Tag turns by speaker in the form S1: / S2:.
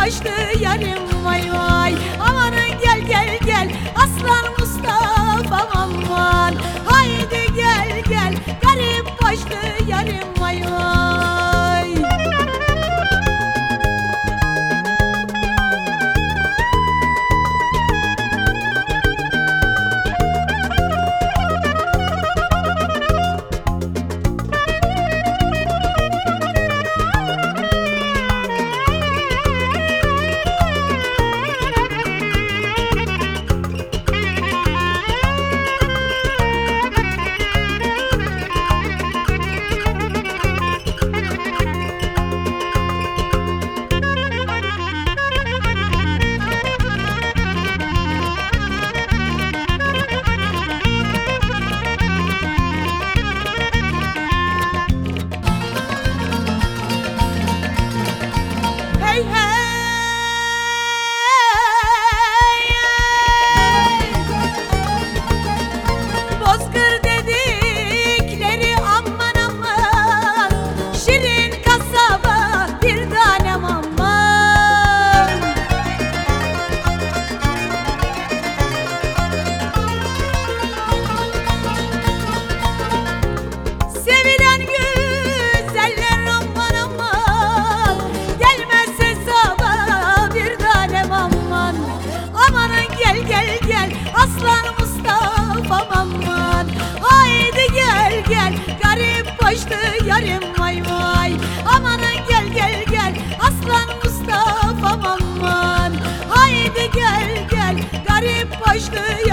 S1: başlı yarim vay vay aslan Mustafa aman Haydi gel gel. Garip başlı yarim vay vay. Amanın gel gel gel. Aslan Mustafa aman Haydi gel gel. Garip başlı